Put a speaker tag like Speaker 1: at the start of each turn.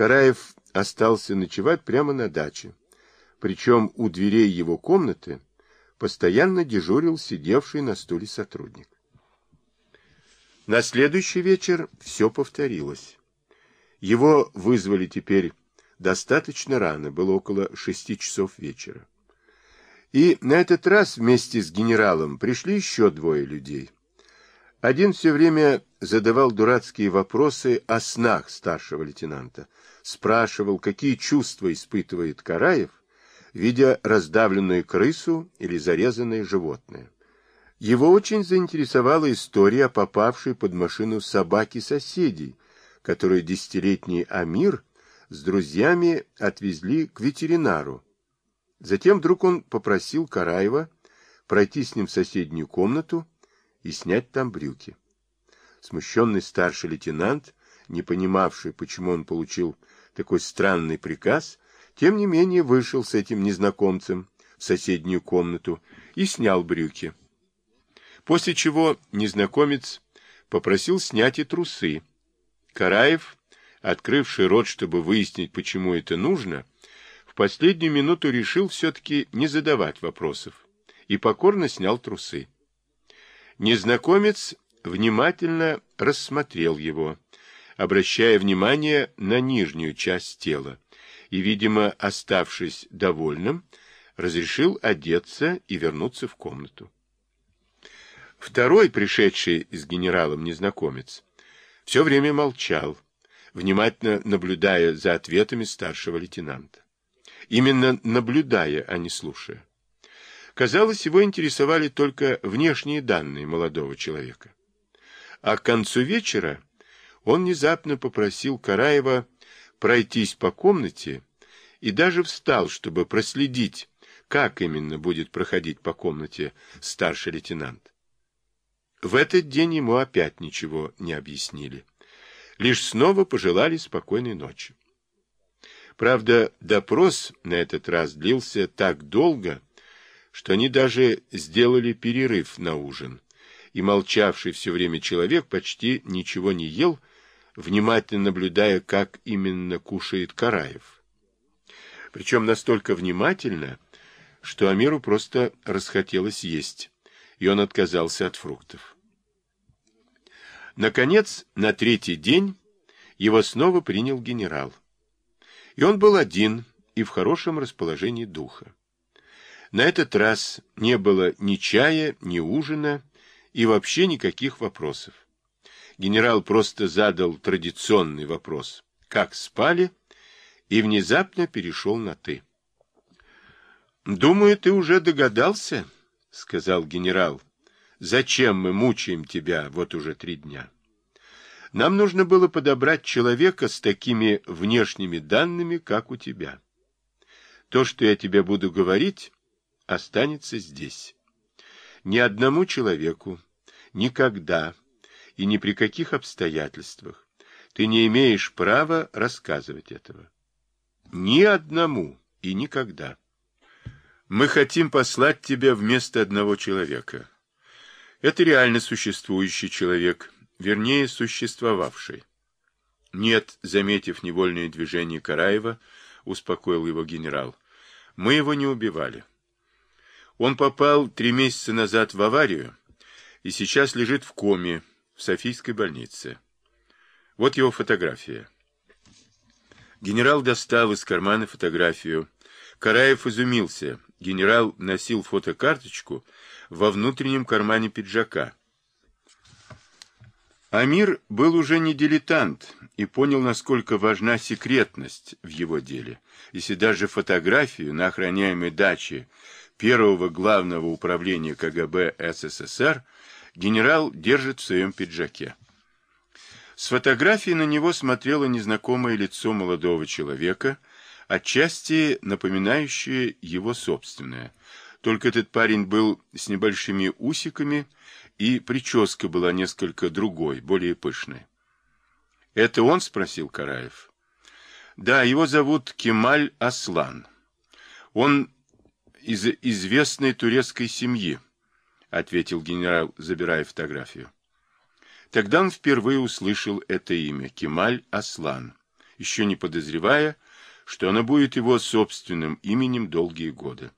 Speaker 1: Караев остался ночевать прямо на даче. Причем у дверей его комнаты постоянно дежурил сидевший на стуле сотрудник. На следующий вечер все повторилось. Его вызвали теперь достаточно рано, было около шести часов вечера. И на этот раз вместе с генералом пришли еще двое людей. Один все время задавал дурацкие вопросы о снах старшего лейтенанта, спрашивал, какие чувства испытывает Караев, видя раздавленную крысу или зарезанное животное. Его очень заинтересовала история о попавшей под машину собаки соседей, которую десятилетний Амир с друзьями отвезли к ветеринару. Затем вдруг он попросил Караева пройти с ним в соседнюю комнату и снять там брюки. Смущенный старший лейтенант, не понимавший, почему он получил такой странный приказ, тем не менее вышел с этим незнакомцем в соседнюю комнату и снял брюки. После чего незнакомец попросил снять и трусы. Караев, открывший рот, чтобы выяснить, почему это нужно, в последнюю минуту решил все-таки не задавать вопросов и покорно снял трусы. Незнакомец внимательно рассмотрел его, обращая внимание на нижнюю часть тела, и, видимо, оставшись довольным, разрешил одеться и вернуться в комнату. Второй, пришедший с генералом незнакомец, все время молчал, внимательно наблюдая за ответами старшего лейтенанта. Именно наблюдая, а не слушая. Казалось, его интересовали только внешние данные молодого человека. А к концу вечера он внезапно попросил Караева пройтись по комнате и даже встал, чтобы проследить, как именно будет проходить по комнате старший лейтенант. В этот день ему опять ничего не объяснили. Лишь снова пожелали спокойной ночи. Правда, допрос на этот раз длился так долго, что они даже сделали перерыв на ужин, и молчавший все время человек почти ничего не ел, внимательно наблюдая, как именно кушает Караев. Причем настолько внимательно, что Амиру просто расхотелось есть и он отказался от фруктов. Наконец, на третий день его снова принял генерал. И он был один и в хорошем расположении духа. На этот раз не было ни чая, ни ужина и вообще никаких вопросов. Генерал просто задал традиционный вопрос «Как спали?» и внезапно перешел на «ты». «Думаю, ты уже догадался?» — сказал генерал. — Зачем мы мучаем тебя вот уже три дня? Нам нужно было подобрать человека с такими внешними данными, как у тебя. То, что я тебе буду говорить, останется здесь. Ни одному человеку, никогда и ни при каких обстоятельствах ты не имеешь права рассказывать этого. Ни одному и никогда. Мы хотим послать тебя вместо одного человека. Это реально существующий человек, вернее, существовавший. Нет, заметив невольное движение Караева, успокоил его генерал. Мы его не убивали. Он попал три месяца назад в аварию и сейчас лежит в коме в Софийской больнице. Вот его фотография. Генерал достал из кармана фотографию. Караев изумился. Генерал носил фотокарточку во внутреннем кармане пиджака. Амир был уже не дилетант и понял, насколько важна секретность в его деле. Если даже фотографию на охраняемой даче первого главного управления КГБ СССР генерал держит в своем пиджаке. С фотографии на него смотрело незнакомое лицо молодого человека – отчасти напоминающее его собственное. Только этот парень был с небольшими усиками, и прическа была несколько другой, более пышной. «Это он?» — спросил Караев. «Да, его зовут Кемаль Аслан. Он из известной турецкой семьи», — ответил генерал, забирая фотографию. Тогда он впервые услышал это имя — Кемаль Аслан еще не подозревая, что оно будет его собственным именем долгие годы.